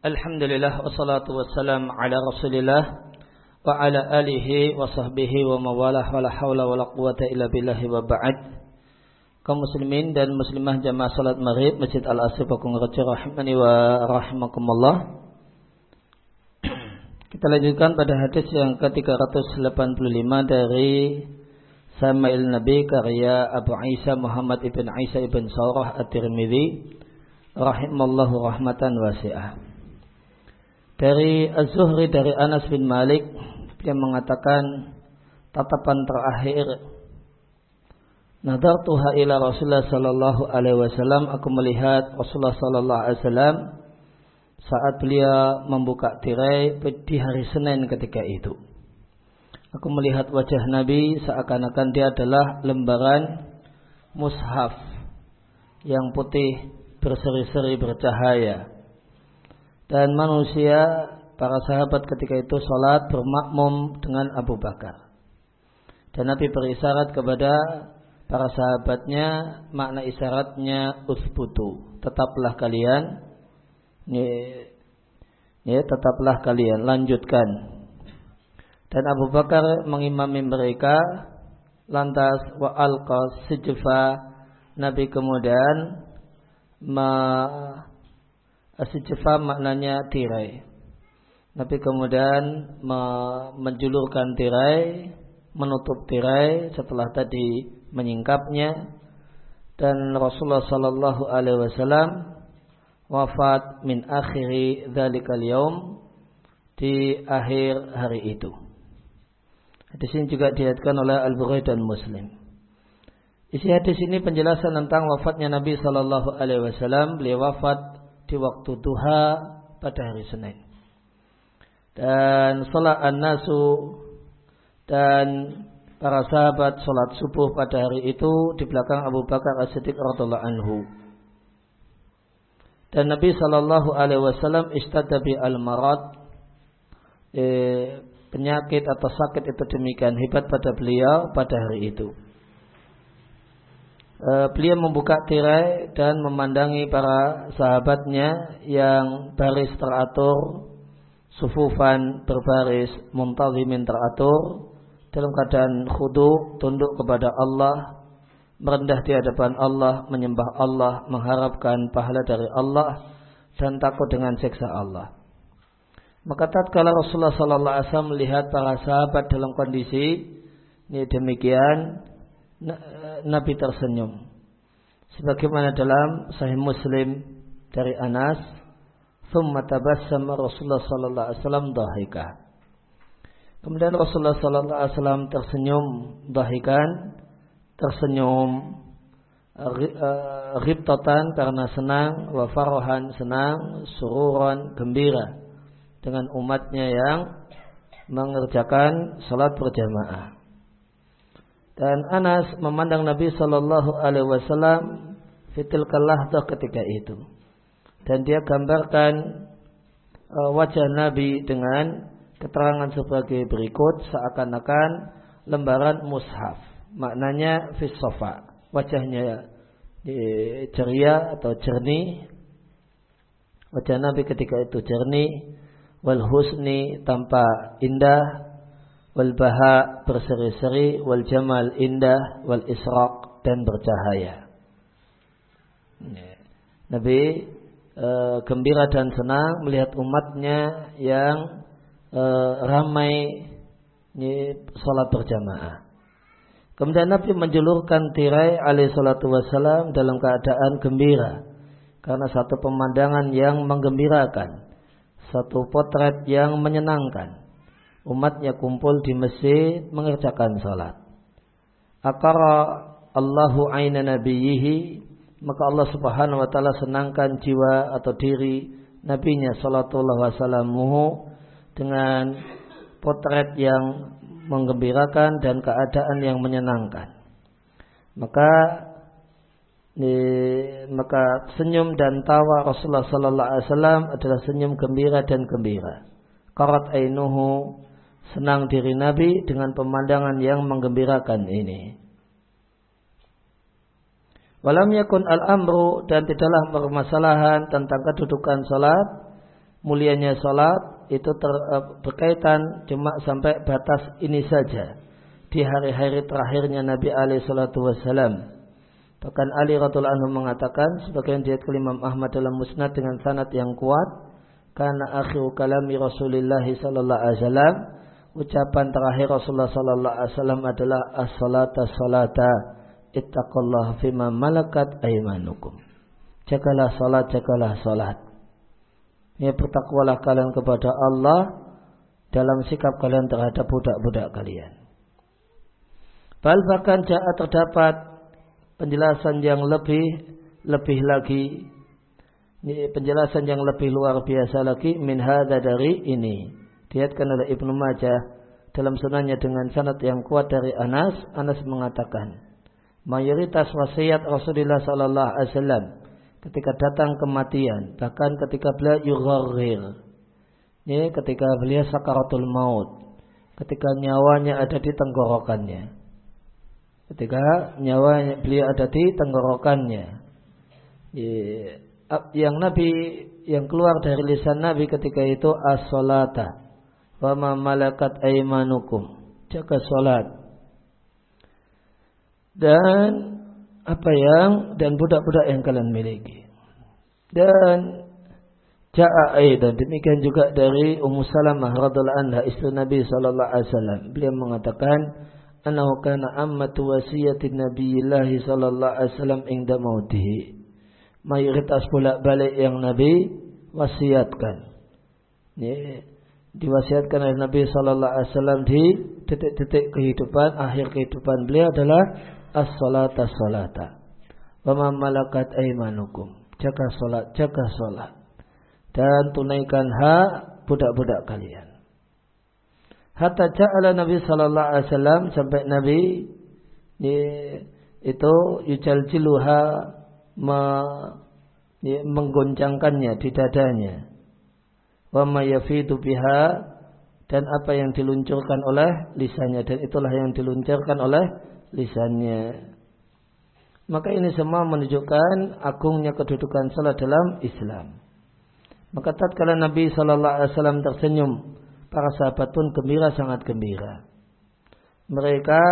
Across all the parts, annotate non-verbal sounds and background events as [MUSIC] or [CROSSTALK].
Alhamdulillah wassalatu wassalam ala Rasulillah wa ala alihi wa sahbihi wa mawalah wa la hawla wa la quwata illa billahi wa ba'd. Kaum muslimin dan muslimah jamaah salat maghrib Masjid Al-Asif Pakung Raja rahimani wa rahimakumullah. Kita lanjutkan pada hadis yang ke-385 dari Samail Nabi karya Abu Isa Muhammad ibn Isa ibn Saurah At-Tirmidzi rahimallahu rahmatan wasi'ah. Dari Az-Zuhri dari Anas bin Malik dia mengatakan tatapan terakhir Nadartuha ila Rasulullah sallallahu alaihi wasallam aku melihat Rasulullah sallallahu alaihi wasallam saat beliau membuka tirai di hari Senin ketika itu. Aku melihat wajah Nabi seakan-akan dia adalah lembaran mushaf yang putih berseri-seri bercahaya dan manusia para sahabat ketika itu sholat bermakmum dengan Abu Bakar. Dan Nabi berisyarat kepada para sahabatnya makna isyaratnya usbutu. Tetaplah kalian ya, ya tetaplah kalian lanjutkan. Dan Abu Bakar mengimami mereka lantas wa alqa sijfa Nabi kemudian ma Asijfa maknanya tirai. Nabi kemudian menjulurkan tirai, menutup tirai setelah tadi menyingkapnya dan Rasulullah sallallahu alaihi wasallam wafat min akhiri dzalikal yaum di akhir hari itu. Hadis ini juga dilihatkan oleh Al-Bukhari dan Muslim. Isi hadis ini penjelasan tentang wafatnya Nabi Sallallahu Alaihi Wasallam. Beliau wafat di waktu duha pada hari Senin. Dan salat an-nasu dan para sahabat salat subuh pada hari itu di belakang Abu Bakar As-Siddiq radhiallahu anhu. Dan Nabi Shallallahu Alaihi Wasallam istadabi al-marad eh, penyakit atau sakit itu demikian hebat pada beliau pada hari itu. Eh, beliau membuka tirai dan memandangi para sahabatnya yang baris teratur, sufufan berbaris, muntazimin teratur, dalam keadaan khudu, tunduk kepada Allah, merendah di hadapan Allah, menyembah Allah, mengharapkan pahala dari Allah, dan takut dengan siksa Allah. Maka tatkala Rasulullah Sallallahu Alaihi Wasallam melihat para sahabat dalam kondisi ini demikian, Nabi tersenyum. Sebagaimana dalam Sahih Muslim dari Anas, "Tsumma tabassama Rasulullah sallallahu alaihi wasallam dhahika." Kemudian Rasulullah sallallahu alaihi wasallam tersenyum dhahikan, tersenyum ribtatan eh, karena senang, wa farahan senang, sururan gembira dengan umatnya yang mengerjakan salat berjamaah. Dan Anas memandang Nabi Shallallahu Alaihi Wasallam fitil kalahdah ketika itu. Dan dia gambarkan uh, wajah Nabi dengan keterangan sebagai berikut seakan-akan lembaran mushaf. Maknanya fisofa. Wajahnya eh, ceria atau jernih. Wajah Nabi ketika itu jernih. Wal husni tanpa indah wal baha berseri-seri wal jamal indah wal israq dan bercahaya. Nabi e, gembira dan senang melihat umatnya yang e, ramai sholat berjamaah. Kemudian Nabi menjulurkan tirai alaih salatu wassalam dalam keadaan gembira. Karena satu pemandangan yang menggembirakan. Satu potret yang menyenangkan umatnya kumpul di masjid mengerjakan salat. Akara Allahu aina nabiyihi maka Allah Subhanahu wa taala senangkan jiwa atau diri nabinya sallallahu wasallamuhu dengan potret yang menggembirakan dan keadaan yang menyenangkan. Maka ini, maka senyum dan tawa Rasulullah sallallahu alaihi wasallam adalah senyum gembira dan gembira. Qarat ainuhu senang diri Nabi dengan pemandangan yang menggembirakan ini. Walam yakun al-amru dan tidaklah permasalahan tentang kedudukan salat mulianya salat itu ter, uh, berkaitan cuma sampai batas ini saja di hari-hari terakhirnya Nabi alaihi salatu wasallam. Bahkan Ali radhiallahu anhu mengatakan sebagian diat Imam Ahmad dalam musnad dengan sanad yang kuat karena akhir kalami Rasulullah sallallahu alaihi wasallam ucapan terakhir Rasulullah sallallahu alaihi wasallam adalah as-salata salata ittaqullah fima malakat aymanukum. Jagalah salat, jagalah salat. Ya bertakwalah kalian kepada Allah dalam sikap kalian terhadap budak-budak kalian. bahkan jaa terdapat penjelasan yang lebih lebih lagi ini penjelasan yang lebih luar biasa lagi min hadza dari ini diatkan oleh Ibnu Majah dalam sunannya dengan sanad yang kuat dari Anas Anas mengatakan mayoritas wasiat Rasulullah sallallahu alaihi wasallam ketika datang kematian bahkan ketika beliau yugharrir ini ketika beliau sakaratul maut ketika nyawanya ada di tenggorokannya ketika nyawa beliau ada di tenggorokannya. Yang Nabi yang keluar dari lisan Nabi ketika itu as-salata wa ma malakat aimanukum. Jaga salat. Dan apa yang dan budak-budak yang kalian miliki. Dan Ja'a dan demikian juga dari Ummu Salamah radhiallahu anha istri Nabi sallallahu alaihi wasallam. Beliau mengatakan, annahu kana ammatu wasiyatin Nabiillah sallallahu alaihi wasallam inda mautihi. Mayoritas bolak-balik yang Nabi wasiatkan. Ini diwasiatkan oleh Nabi sallallahu alaihi wasallam di detik-detik kehidupan, akhir kehidupan beliau adalah as-salata salata. Wa ma malakat aimanukum. Jaga salat, jaga salat. Dan tunaikan hak budak-budak kalian. Hatta ja'ala Nabi sallallahu alaihi wasallam sampai Nabi itu yujal jiluha me, menggoncangkannya di dadanya. Wa ma yafidu biha dan apa yang diluncurkan oleh lisannya dan itulah yang diluncurkan oleh lisannya. Maka ini semua menunjukkan agungnya kedudukan salat dalam Islam. Maka tatkala Nabi sallallahu alaihi wasallam tersenyum para sahabat pun gembira sangat gembira. Mereka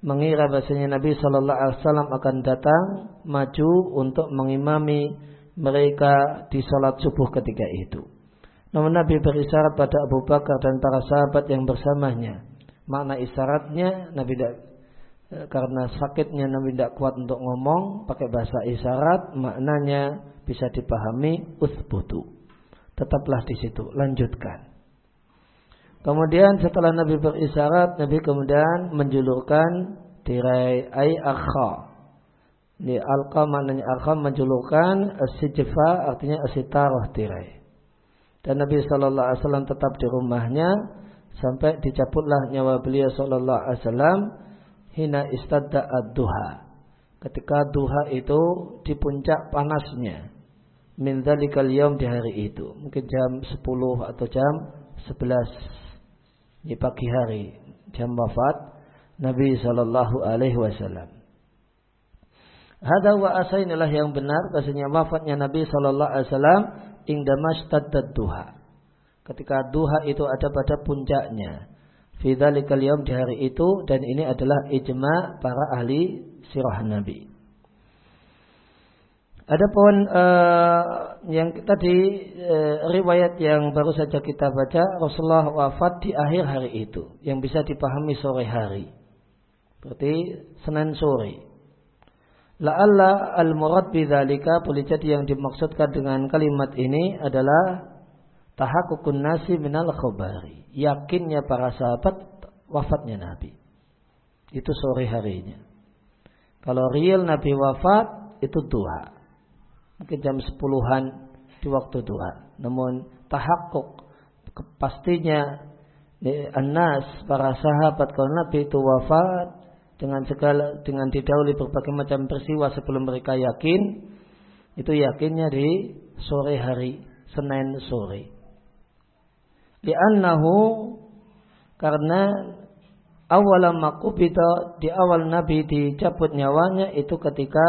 mengira bahasanya Nabi Shallallahu Alaihi Wasallam akan datang maju untuk mengimami mereka di salat subuh ketika itu. Namun Nabi berisyarat pada Abu Bakar dan para sahabat yang bersamanya. Makna isyaratnya Nabi tidak karena sakitnya Nabi tidak kuat untuk ngomong pakai bahasa isyarat maknanya bisa dipahami uthbutu tetaplah di situ lanjutkan Kemudian setelah Nabi berisyarat, Nabi kemudian menjulurkan tirai ay akha. Ini alqa maknanya alqa menjulurkan asijfa artinya asitarah tirai. Dan Nabi Shallallahu Alaihi Wasallam tetap di rumahnya sampai dicabutlah nyawa beliau Shallallahu Alaihi Wasallam hina istadda ad-duha. Ketika duha itu di puncak panasnya. Min dzalikal di hari itu. Mungkin jam 10 atau jam 11 di pagi hari jam wafat Nabi Shallallahu Alaihi Wasallam. Hada wa asa inilah yang benar bahasanya wafatnya Nabi Shallallahu Alaihi Wasallam ingdamas duha. Ketika duha itu ada pada puncaknya. Fidzalikal yawm di hari itu dan ini adalah ijma para ahli sirah Nabi. Adapun uh, yang tadi uh, riwayat yang baru saja kita baca Rasulullah wafat di akhir hari itu yang bisa dipahami sore hari. Berarti Senin sore. La'alla al-murad bidzalika boleh jadi yang dimaksudkan dengan kalimat ini adalah tahakukun nasi minal khobari. Yakinnya para sahabat wafatnya Nabi. Itu sore harinya. Kalau real Nabi wafat itu duha mungkin jam sepuluhan di waktu duha. Namun tahakuk pastinya anas para sahabat kalau Nabi itu wafat dengan segala dengan didahului berbagai macam peristiwa sebelum mereka yakin itu yakinnya di sore hari Senin sore. Li'annahu karena awalam makubita di awal Nabi dicabut nyawanya itu ketika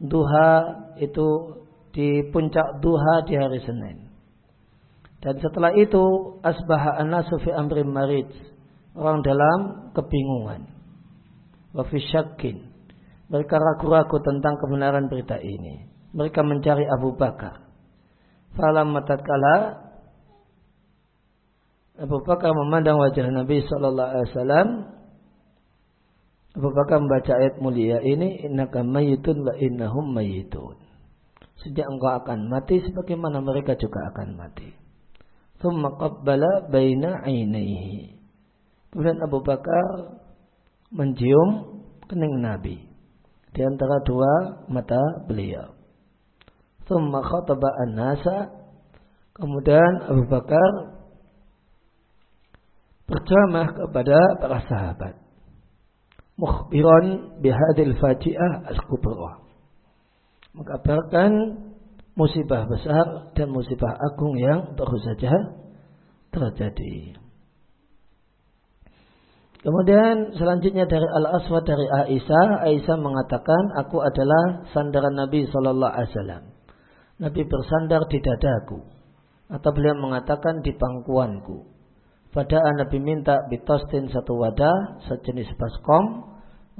duha itu di puncak duha di hari Senin. Dan setelah itu asbaha anasu fi amri marid. Orang dalam kebingungan. Wa fi syakkin. Mereka ragu-ragu tentang kebenaran berita ini. Mereka mencari Abu Bakar. Falam matatkala Abu Bakar memandang wajah Nabi Sallallahu Alaihi Wasallam. Abu Bakar membaca ayat mulia ini, Innaka mayitun wa innahum mayitun. Sejak engkau akan mati, sebagaimana mereka juga akan mati. Thumma qabbala baina ainaihi. Kemudian Abu Bakar mencium kening Nabi di antara dua mata beliau. Thumma khataba an-nasa. Kemudian Abu Bakar berjamah kepada para sahabat. Mukhbiran bihadil faji'ah al-kubra. Mengabarkan musibah besar dan musibah agung yang baru saja terjadi. Kemudian selanjutnya dari Al-Aswad dari Aisyah, Aisyah mengatakan, aku adalah sandaran Nabi Shallallahu Alaihi Wasallam. Nabi bersandar di dadaku, atau beliau mengatakan di pangkuanku. Pada Nabi minta bitostin satu wadah sejenis baskom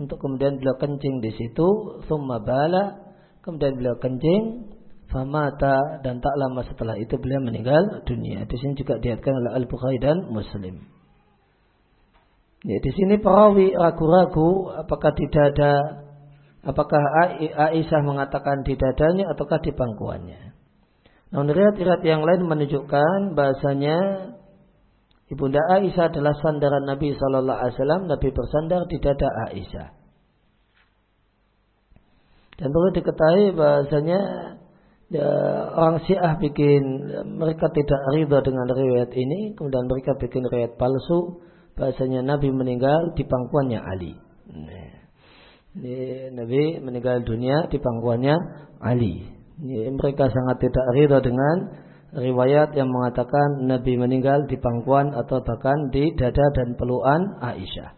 untuk kemudian beliau kencing di situ, summa bala, kemudian beliau kencing, famata dan tak lama setelah itu beliau meninggal dunia. Di sini juga diatkan oleh Al Bukhari dan Muslim. Ya, di sini perawi ragu-ragu apakah tidak ada apakah Aisyah mengatakan di dadanya ataukah di pangkuannya. Namun riwayat-riwayat yang lain menunjukkan bahasanya Ibunda Aisyah adalah sandaran Nabi Shallallahu Alaihi Wasallam. Nabi bersandar di dada Aisyah. Dan perlu diketahui bahasanya ya, orang Syiah bikin mereka tidak ridho dengan riwayat ini, kemudian mereka bikin riwayat palsu bahasanya Nabi meninggal di pangkuannya Ali. Ini Nabi meninggal dunia di pangkuannya Ali. Ini mereka sangat tidak ridho dengan riwayat yang mengatakan Nabi meninggal di pangkuan atau bahkan di dada dan peluan Aisyah.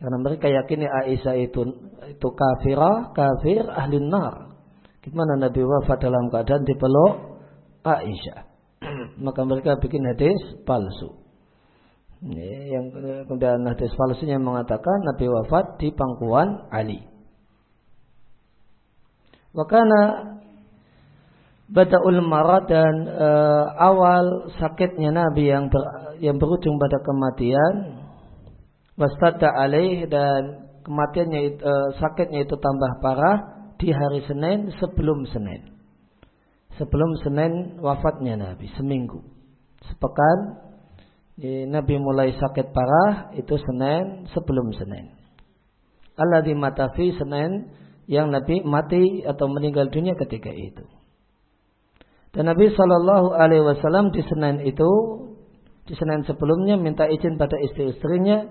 Karena mereka yakini Aisyah itu itu kafirah, kafir ahli nar. Gimana Nabi wafat dalam keadaan dipeluk Aisyah. [CLEARS THROAT] Maka mereka bikin hadis palsu. Yang kemudian hadis palsunya mengatakan Nabi wafat di pangkuan Ali. Wakana Bada'ul marad dan e, awal sakitnya Nabi yang ber, yang berujung pada kematian wastada alaih dan kematiannya e, sakitnya itu tambah parah di hari Senin sebelum Senin. Sebelum Senin wafatnya Nabi seminggu. Sepekan Nabi mulai sakit parah itu Senin sebelum Senin. Allah di matafi Senin yang Nabi mati atau meninggal dunia ketika itu. Dan Nabi Shallallahu Alaihi Wasallam di Senin itu, di Senin sebelumnya minta izin pada istri-istrinya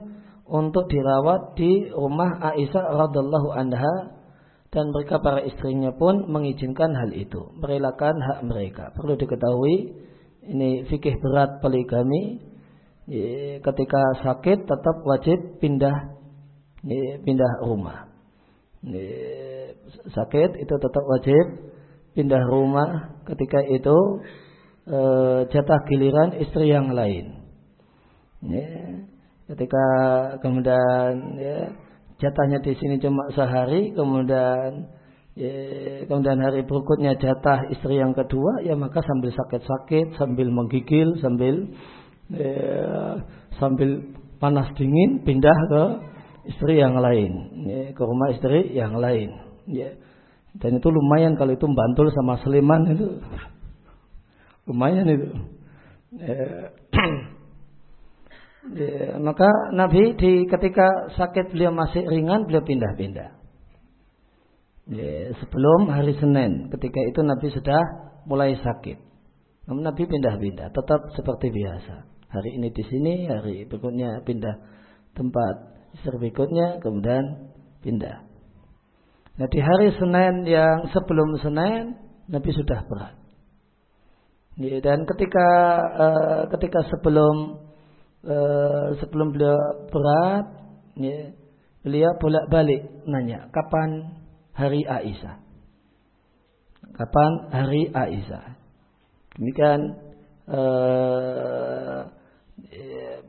untuk dirawat di rumah Aisyah radhiallahu anha dan mereka para istrinya pun mengizinkan hal itu, merelakan hak mereka. Perlu diketahui ini fikih berat poligami ketika sakit tetap wajib pindah pindah rumah. Sakit itu tetap wajib pindah rumah ketika itu e, jatah giliran istri yang lain. Ketika kemudian ya, jatahnya di sini cuma sehari, kemudian ya, kemudian hari berikutnya jatah istri yang kedua, ya maka sambil sakit-sakit, sambil menggigil, sambil ya, sambil panas dingin pindah ke istri yang lain, ya, ke rumah istri yang lain. Ya dan itu lumayan kalau itu Bantul sama Sleman itu lumayan itu. Ya. Ya, maka Nabi di ketika sakit beliau masih ringan beliau pindah-pindah. Ya, sebelum hari Senin ketika itu Nabi sudah mulai sakit. Namun Nabi pindah-pindah tetap seperti biasa. Hari ini di sini, hari berikutnya pindah tempat. Istri berikutnya kemudian pindah. Nah di hari Senin yang sebelum Senin Nabi sudah berat. Dan ketika uh, ketika sebelum uh, sebelum beliau berat, ya, beliau bolak balik nanya kapan hari Aisyah. Kapan hari Aisyah. Demikian eh,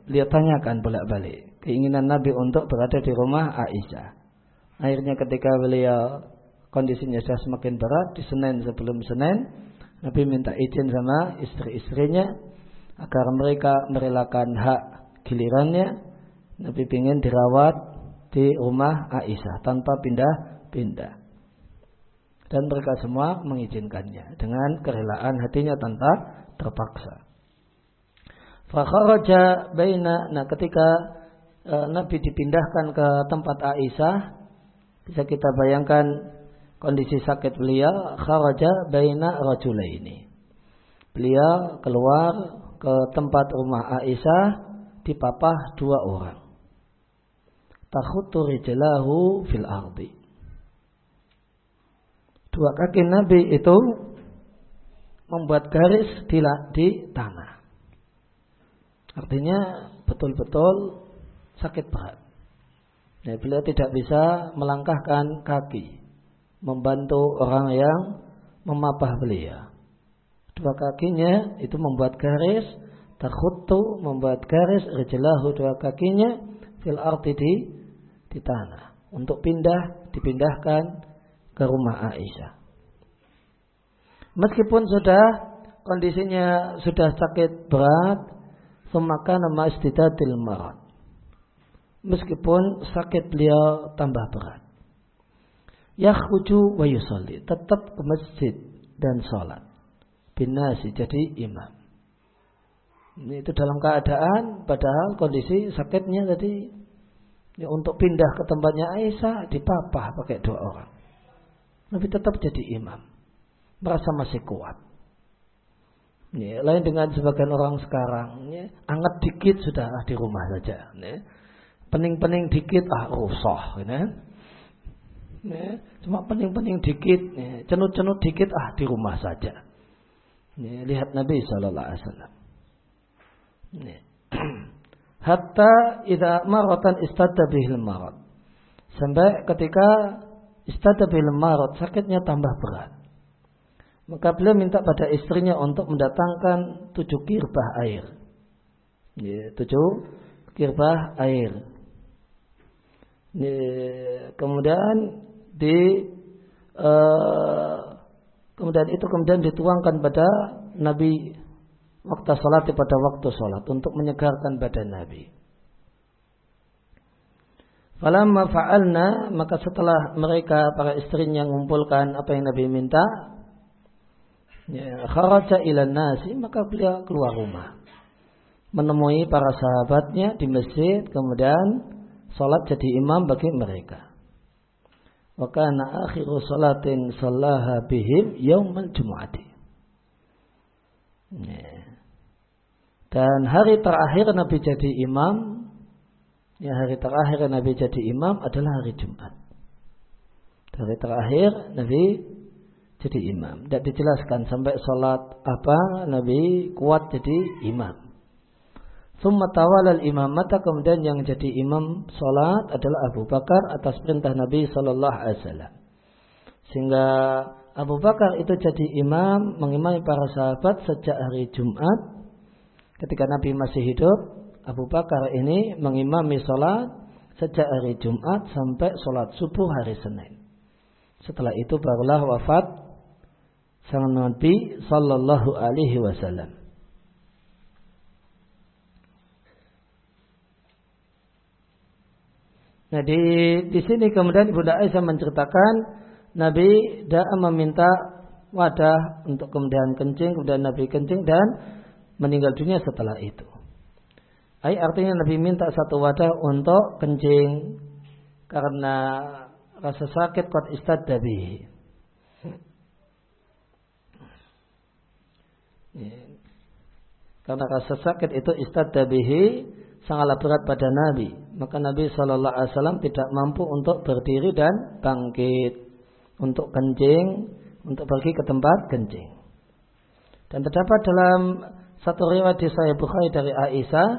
beliau tanyakan bolak-balik keinginan Nabi untuk berada di rumah Aisyah. Akhirnya ketika beliau kondisinya sudah semakin berat di Senin sebelum Senin, Nabi minta izin sama istri-istrinya agar mereka merelakan hak gilirannya. Nabi ingin dirawat di rumah Aisyah tanpa pindah-pindah. Dan mereka semua mengizinkannya dengan kerelaan hatinya tanpa terpaksa. Fakharaja baina nah ketika e, Nabi dipindahkan ke tempat Aisyah bisa kita bayangkan kondisi sakit beliau kharaja baina rajulaini. Beliau keluar ke tempat rumah Aisyah dipapah dua orang. Takhutu rijlahu fil ardi. Dua kaki Nabi itu membuat garis di, di tanah. Artinya betul-betul sakit berat. Ya, beliau tidak bisa melangkahkan kaki membantu orang yang memapah beliau. Dua kakinya itu membuat garis, takhutu membuat garis, rejelahu dua kakinya fil arti di, di tanah. Untuk pindah, dipindahkan ke rumah Aisyah. Meskipun sudah kondisinya sudah sakit berat, semakan nama istidadil marad. Meskipun sakit beliau tambah berat yakhruju wa yusalli tetap ke masjid dan sholat binasi jadi imam ini itu dalam keadaan padahal kondisi sakitnya tadi ya, untuk pindah ke tempatnya Aisyah dipapah pakai dua orang tapi tetap jadi imam merasa masih kuat ya, lain dengan sebagian orang sekarang ya, anget dikit sudah ah, di rumah saja ya. pening-pening dikit ah rusoh ya. Ya, cuma pening-pening dikit, ya, cenut-cenut dikit, ah di rumah saja. Ya, lihat Nabi Shallallahu Alaihi Wasallam. Ya. [CLEARS THROAT] Hatta idza maratan istada bihil marat. Sampai ketika istada bihil marat, sakitnya tambah berat. Maka beliau minta pada istrinya untuk mendatangkan tujuh kirbah air. Ya, tujuh kirbah air. Ya, kemudian di uh, kemudian itu kemudian dituangkan pada Nabi waktu salat pada waktu salat untuk menyegarkan badan Nabi. Falamma fa'alna maka setelah mereka para istrinya mengumpulkan apa yang Nabi minta ya, kharaja ila nasi maka beliau keluar rumah menemui para sahabatnya di masjid kemudian salat jadi imam bagi mereka. Wa kana akhiru salatin sallaha bihim yaumal jumu'ati. Dan hari terakhir Nabi jadi imam, ya hari terakhir Nabi jadi imam adalah hari Jumat. Hari terakhir Nabi jadi imam. Tidak dijelaskan sampai sholat apa Nabi kuat jadi imam. Summa tawalal imamata kemudian yang jadi imam solat adalah Abu Bakar atas perintah Nabi Shallallahu Alaihi Wasallam. Sehingga Abu Bakar itu jadi imam mengimami para sahabat sejak hari Jumat. Ketika Nabi masih hidup, Abu Bakar ini mengimami solat sejak hari Jumat sampai solat subuh hari Senin. Setelah itu barulah wafat sang Nabi Sallallahu Alaihi Wasallam. Nah di di sini kemudian Ibunda Aisyah menceritakan Nabi dah meminta wadah untuk kemudian kencing, kemudian Nabi kencing dan meninggal dunia setelah itu. Ay, artinya Nabi minta satu wadah untuk kencing karena rasa sakit kuat istad dabi. Karena rasa sakit itu istad dabihi sangatlah berat pada Nabi. Maka Nabi Shallallahu Alaihi Wasallam tidak mampu untuk berdiri dan bangkit, untuk kencing, untuk pergi ke tempat kencing. Dan terdapat dalam satu riwayat di Sahih Bukhari dari Aisyah,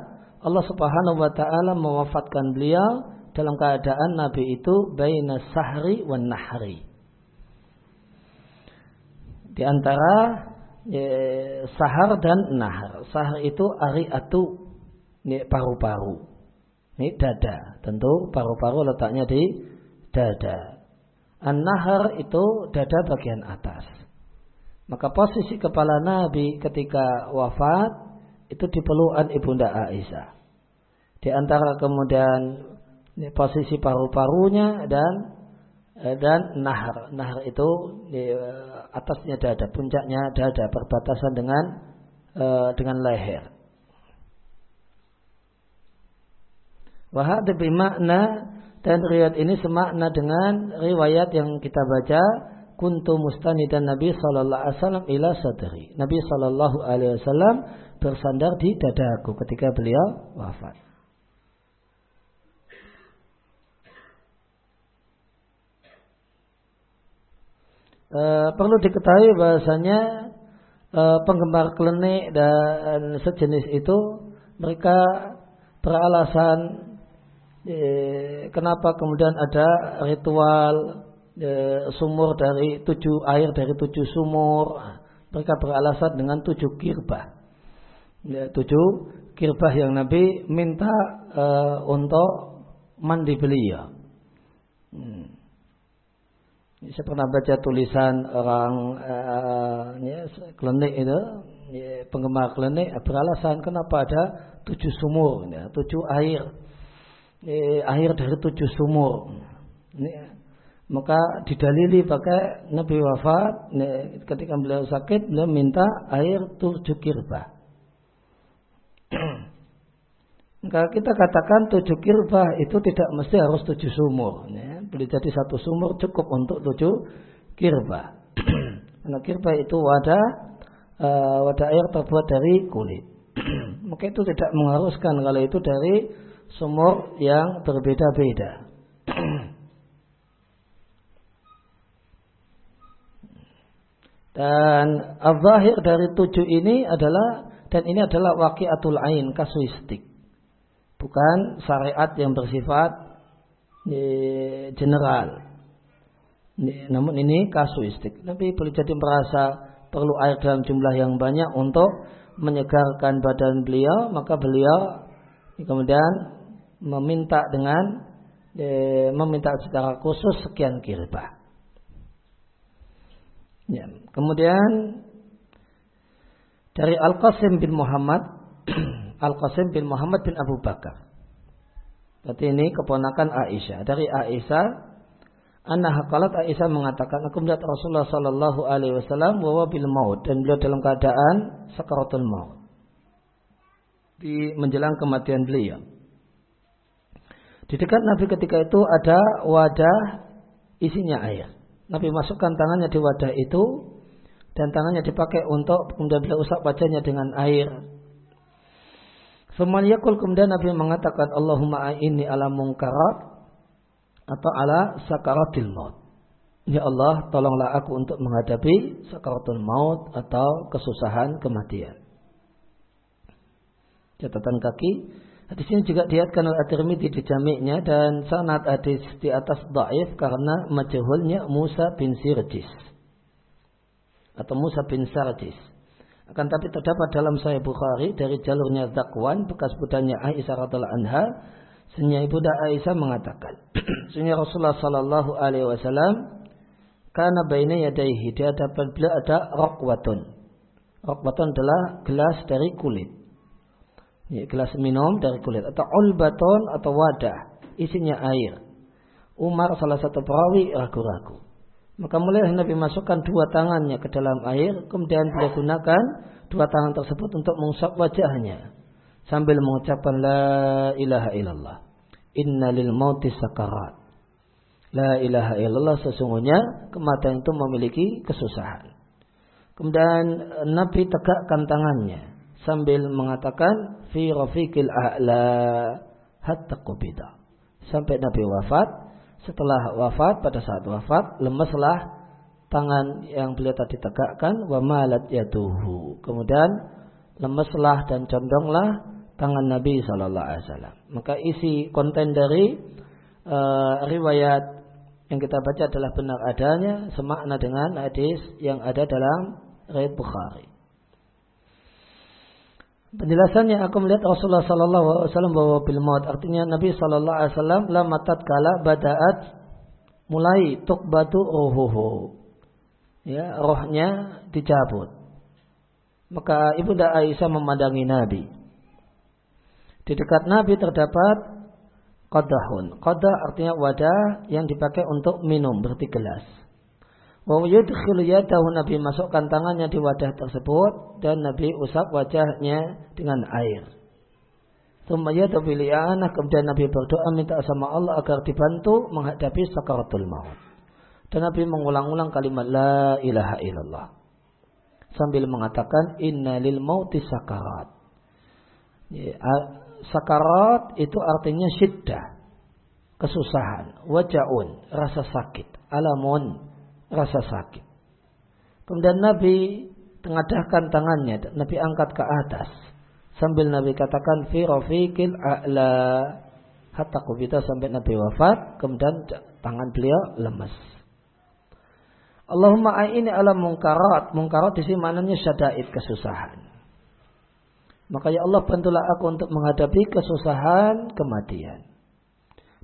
Allah Subhanahu Wa Taala mewafatkan beliau dalam keadaan Nabi itu baina sahri wan nahri. Di antara ya, sahar dan nahar. Sahar itu ari atu ini paru-paru. Ini dada. Tentu paru-paru letaknya di dada. An-nahar itu dada bagian atas. Maka posisi kepala Nabi ketika wafat itu di pelukan ibunda Aisyah. Di antara kemudian posisi paru-parunya dan eh, dan nahar. Nahar itu di eh, atasnya dada, puncaknya dada, perbatasan dengan eh, dengan leher. Wahad makna dan riwayat ini semakna dengan riwayat yang kita baca kuntu mustani dan Nabi sallallahu alaihi wasallam ila sadri. Nabi sallallahu alaihi wasallam bersandar di dadaku ketika beliau wafat. E, perlu diketahui bahasanya e, penggemar klenik dan sejenis itu mereka beralasan Eh, kenapa kemudian ada ritual eh, sumur dari tujuh air dari tujuh sumur? Mereka beralasan dengan tujuh kirbah. Ya, tujuh kirbah yang Nabi minta uh, untuk mandi beliau. Hmm. saya pernah baca tulisan orang uh, ya, klinik itu ya, penggemar klinik beralasan kenapa ada tujuh sumur tujuh air eh, air dari tujuh sumur. Ini, maka didalili pakai Nabi wafat ketika beliau sakit beliau minta air tujuh kirba. [CLEARS THROAT] maka kita katakan tujuh kirba itu tidak mesti harus tujuh sumur. Ya. Boleh jadi satu sumur cukup untuk tujuh kirba. [CLEARS THROAT] Karena kirba itu wadah uh, wadah air terbuat dari kulit. [CLEARS THROAT] maka itu tidak mengharuskan kalau itu dari sumur yang berbeda-beda. [CLEARS THROAT] Dan al-zahir dari tujuh ini adalah dan ini adalah waqiatul ain kasuistik. Bukan syariat yang bersifat general. Namun ini kasuistik. Nabi boleh jadi merasa perlu air dalam jumlah yang banyak untuk menyegarkan badan beliau, maka beliau kemudian meminta dengan e, meminta secara khusus sekian kirbah. Ya. Kemudian dari Al Qasim bin Muhammad, [CLEARS THROAT] Al Qasim bin Muhammad bin Abu Bakar. Berarti ini keponakan Aisyah. Dari Aisyah, Anna hakalat Aisyah mengatakan, aku melihat Rasulullah Sallallahu Alaihi Wasallam bahwa bil maut dan beliau dalam keadaan sakaratul maut di menjelang kematian beliau. Di dekat Nabi ketika itu ada wadah isinya air. Nabi masukkan tangannya di wadah itu dan tangannya dipakai untuk kemudian beliau usap wajahnya dengan air. Kemudian Nabi mengatakan Allahumma ini ala mungkarat atau ala sakaratil maut. Ya Allah, tolonglah aku untuk menghadapi sakaratul maut atau kesusahan kematian. Catatan kaki, Hadis ini juga diatkan oleh At-Tirmidzi di jamiknya dan sanad hadis di atas dhaif karena majhulnya Musa bin Sirjis atau Musa bin Sarjis. Akan tapi terdapat dalam Sahih Bukhari dari jalurnya Zakwan bekas budanya Aisyah radhiallahu anha Senya ibu Aisyah mengatakan, [CLEARS THROAT] Senya Rasulullah sallallahu alaihi wasallam karena baina yadaihi di hadapan beliau ada rokwatun. Rokwatun adalah gelas dari kulit ya, gelas minum dari kulit atau ulbaton atau wadah isinya air. Umar salah satu perawi ragu-ragu. Maka mulai Nabi masukkan dua tangannya ke dalam air, kemudian beliau gunakan dua tangan tersebut untuk mengusap wajahnya sambil mengucapkan la ilaha illallah. Inna lil mauti sakarat. La ilaha illallah sesungguhnya kematian itu memiliki kesusahan. Kemudian Nabi tegakkan tangannya sambil mengatakan fi rafiqil a'la hatta qubida. Sampai Nabi wafat, setelah wafat pada saat wafat lemeslah tangan yang beliau tadi tegakkan wa malat yaduhu. Kemudian lemeslah dan condonglah tangan Nabi sallallahu alaihi wasallam. Maka isi konten dari uh, riwayat yang kita baca adalah benar adanya semakna dengan hadis yang ada dalam riwayat Bukhari. Penjelasannya aku melihat Rasulullah sallallahu alaihi wasallam bahwa bil maut artinya Nabi sallallahu alaihi wasallam lama tatkala badaat mulai tukbatu ruhuhu. Ya, rohnya dicabut. Maka Ibunda Aisyah memandangi Nabi. Di dekat Nabi terdapat qadahun. Qadah artinya wadah yang dipakai untuk minum, berarti gelas. Wa yadahu Nabi masukkan tangannya di wadah tersebut dan Nabi usap wajahnya dengan air. Thumma yadahu kemudian Nabi berdoa minta sama Allah agar dibantu menghadapi sakaratul maut. Dan Nabi mengulang-ulang kalimat la ilaha illallah. Sambil mengatakan inna lil mauti sakarat. Ya, sakarat itu artinya syiddah. Kesusahan. Wajaun. Rasa sakit. Alamun rasa sakit. Kemudian Nabi tengadahkan tangannya, Nabi angkat ke atas. Sambil Nabi katakan fi rafiqil a'la hatta kubita sampai Nabi wafat, kemudian tangan beliau lemas. Allahumma a'ini ala mungkarat. Mungkarat di sini maknanya syadaid kesusahan. Maka ya Allah bantulah aku untuk menghadapi kesusahan kematian.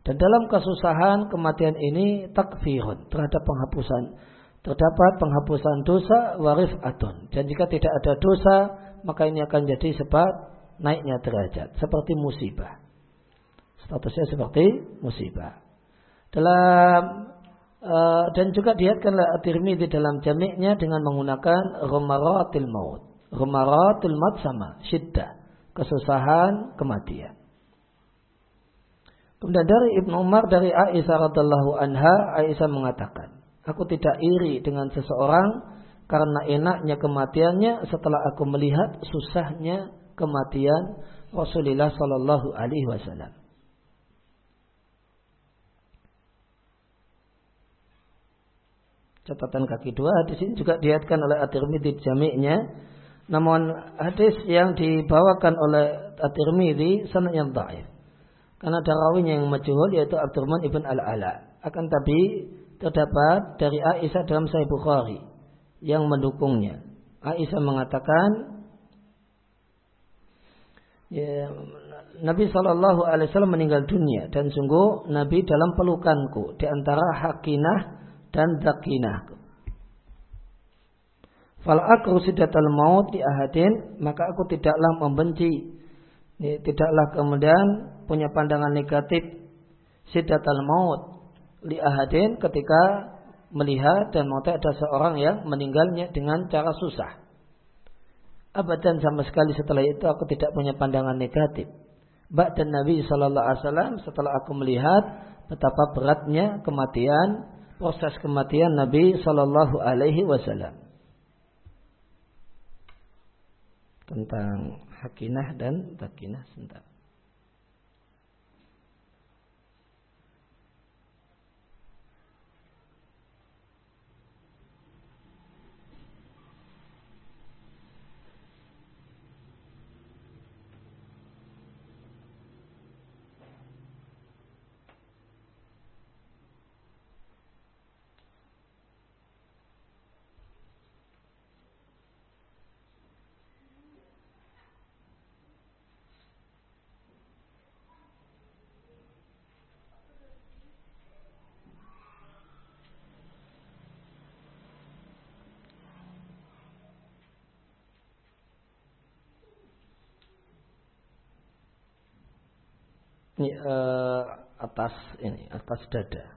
Dan dalam kesusahan kematian ini takfirun terhadap penghapusan terdapat penghapusan dosa warif atun. Dan jika tidak ada dosa maka ini akan jadi sebab naiknya derajat seperti musibah. Statusnya seperti musibah. Dalam uh, dan juga dihatkanlah At-Tirmidzi dalam jamiknya dengan menggunakan rumaratil maut. Rumaratil maut sama syiddah, kesusahan, kematian. Kemudian dari Ibnu Umar dari Aisyah radhiallahu anha, Aisyah mengatakan, aku tidak iri dengan seseorang karena enaknya kematiannya setelah aku melihat susahnya kematian Rasulullah Shallallahu Alaihi Wasallam. Catatan kaki dua hadis ini juga dihatkan oleh At-Tirmidzi jami'nya. Namun hadis yang dibawakan oleh At-Tirmidzi sanadnya dhaif. Karena ada rawinya yang majhul yaitu Abdurrahman ibn Al-Ala. Akan tapi terdapat dari Aisyah dalam Sahih Bukhari yang mendukungnya. Aisyah mengatakan ya, Nabi Shallallahu Alaihi Wasallam meninggal dunia dan sungguh Nabi dalam pelukanku di antara hakinah dan dakinah. Fal akru maut di ahadin maka aku tidaklah membenci tidaklah kemudian punya pandangan negatif sidatal maut li ahadin ketika melihat dan mau ada seorang yang meninggalnya dengan cara susah. Abadan sama sekali setelah itu aku tidak punya pandangan negatif. dan Nabi Shallallahu Alaihi Wasallam setelah aku melihat betapa beratnya kematian, proses kematian Nabi Shallallahu Alaihi Wasallam tentang hakinah dan takinah sebentar. Ini uh, atas ini atas dada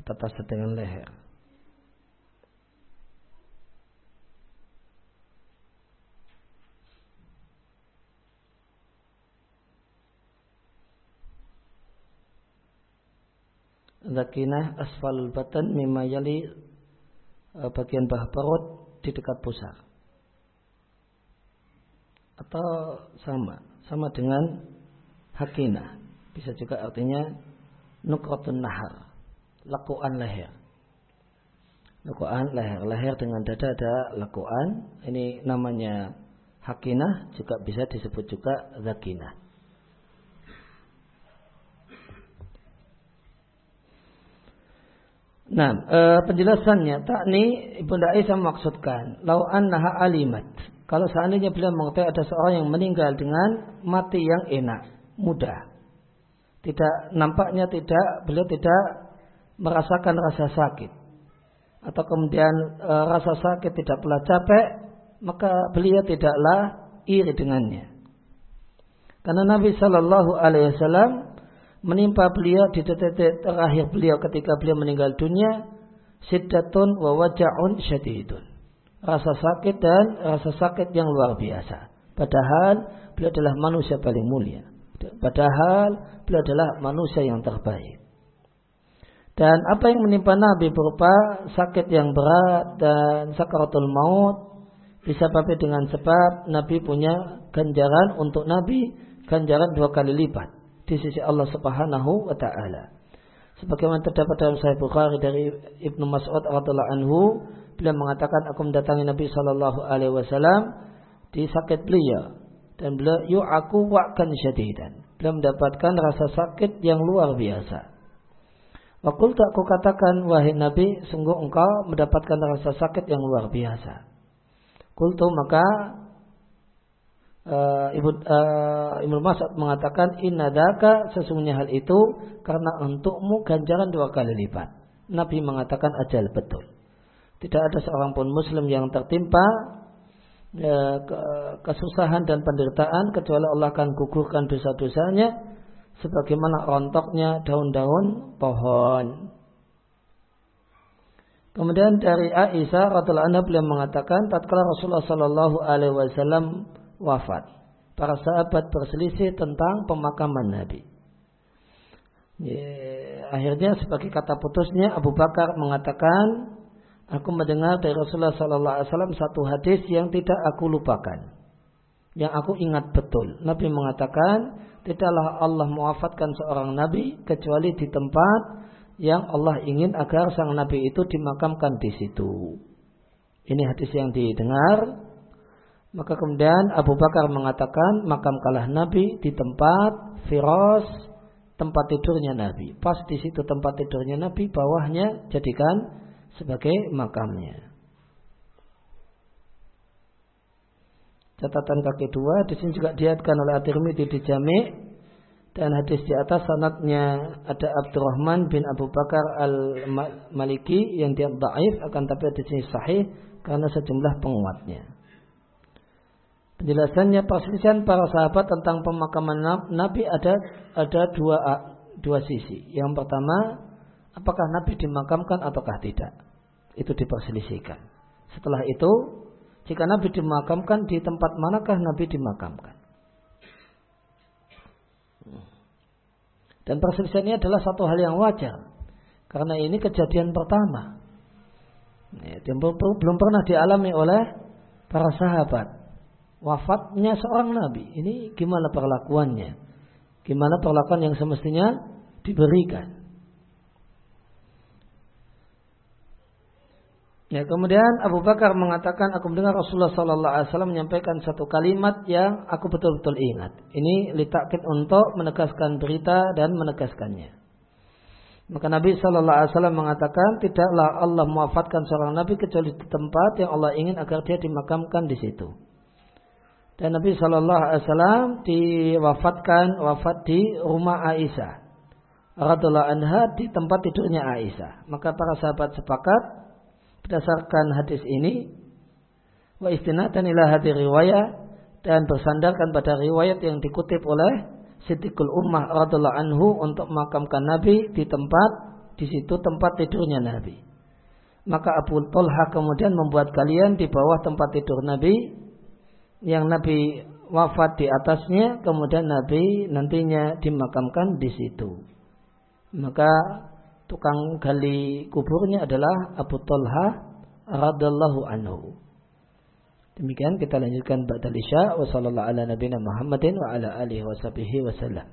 atas dengan leher Zakinah asfalul batan mimma uh, bagian bawah perut di dekat pusar. Atau sama, sama dengan hakina. Bisa juga artinya nukratun nahar. Lakuan leher. Lakuan leher. Leher dengan dada ada lakuan. Ini namanya hakinah. Juga bisa disebut juga zakinah. Nah, e, penjelasannya takni Ibunda Aisyah maksudkan lau annaha alimat. Kalau seandainya beliau mengetahui ada seorang yang meninggal dengan mati yang enak, mudah. Tidak nampaknya tidak beliau tidak merasakan rasa sakit atau kemudian e, rasa sakit tidak pula capek, maka beliau tidaklah iri dengannya. Karena Nabi Shallallahu Alaihi Wasallam menimpa beliau di detik terakhir beliau ketika beliau meninggal dunia siddatun wa waja'un syadidun rasa sakit dan rasa sakit yang luar biasa padahal beliau adalah manusia paling mulia padahal beliau adalah manusia yang terbaik. Dan apa yang menimpa Nabi berupa sakit yang berat dan sakaratul maut disebabkan dengan sebab Nabi punya ganjaran untuk Nabi ganjaran dua kali lipat di sisi Allah Subhanahu wa taala. Sebagaimana terdapat dalam Sahih Bukhari dari Ibnu Mas'ud radhiyallahu anhu, beliau mengatakan aku mendatangi Nabi sallallahu alaihi wasallam di sakit beliau dan beliau yu'aku wa'kan syadidan. Beliau mendapatkan rasa sakit yang luar biasa. Wakul tak aku katakan wahai Nabi sungguh engkau mendapatkan rasa sakit yang luar biasa. Kultu maka uh, Ibu uh, Ibnu Mas'ud mengatakan innadaka sesungguhnya hal itu karena untukmu ganjaran dua kali lipat. Nabi mengatakan ajal betul. Tidak ada seorang pun muslim yang tertimpa ya, ke, kesusahan dan penderitaan kecuali Allah akan gugurkan dosa-dosanya sebagaimana rontoknya daun-daun pohon. Kemudian dari Aisyah radhiallahu anha beliau mengatakan tatkala Rasulullah sallallahu alaihi wasallam wafat. Para sahabat berselisih tentang pemakaman Nabi. Ya, akhirnya sebagai kata putusnya Abu Bakar mengatakan, aku mendengar dari Rasulullah Sallallahu Alaihi Wasallam satu hadis yang tidak aku lupakan, yang aku ingat betul. Nabi mengatakan, tidaklah Allah mewafatkan seorang nabi kecuali di tempat yang Allah ingin agar sang nabi itu dimakamkan di situ. Ini hadis yang didengar maka kemudian Abu Bakar mengatakan makam kalah Nabi di tempat Firos tempat tidurnya Nabi. Pas di situ tempat tidurnya Nabi, bawahnya jadikan sebagai makamnya. Catatan kaki dua di sini juga diatkan oleh At-Tirmidzi di Jami' dan hadis di atas sanatnya ada Abdurrahman bin Abu Bakar al-Maliki yang dia dhaif akan tapi di sini sahih karena sejumlah penguatnya. Penjelasannya perselisihan para sahabat tentang pemakaman Nabi ada ada dua dua sisi. Yang pertama, apakah Nabi dimakamkan ataukah tidak? Itu diperselisihkan. Setelah itu, jika Nabi dimakamkan di tempat manakah Nabi dimakamkan? Dan perselisihan ini adalah satu hal yang wajar. Karena ini kejadian pertama. Belum pernah dialami oleh para sahabat wafatnya seorang nabi. Ini gimana perlakuannya? Gimana perlakuan yang semestinya diberikan? Ya, kemudian Abu Bakar mengatakan aku mendengar Rasulullah sallallahu alaihi wasallam menyampaikan satu kalimat yang aku betul-betul ingat. Ini litakit untuk menegaskan berita dan menegaskannya. Maka Nabi Shallallahu Alaihi Wasallam mengatakan tidaklah Allah mewafatkan seorang nabi kecuali di tempat yang Allah ingin agar dia dimakamkan di situ. Dan Nabi Shallallahu Alaihi Wasallam diwafatkan wafat di rumah Aisyah. Radhiallahu anha di tempat tidurnya Aisyah. Maka para sahabat sepakat berdasarkan hadis ini wa istinatan ila hadir riwayat dan bersandarkan pada riwayat yang dikutip oleh Siddiqul Ummah radhiallahu anhu untuk memakamkan Nabi di tempat di situ tempat tidurnya Nabi. Maka Abu Talha kemudian membuat kalian di bawah tempat tidur Nabi yang Nabi wafat di atasnya, kemudian Nabi nantinya dimakamkan di situ. Maka tukang gali kuburnya adalah Abu Talha radallahu anhu. Demikian kita lanjutkan ba'dal isya wa sallallahu ala nabiyina Muhammadin wa ala alihi wa sahbihi wasallam.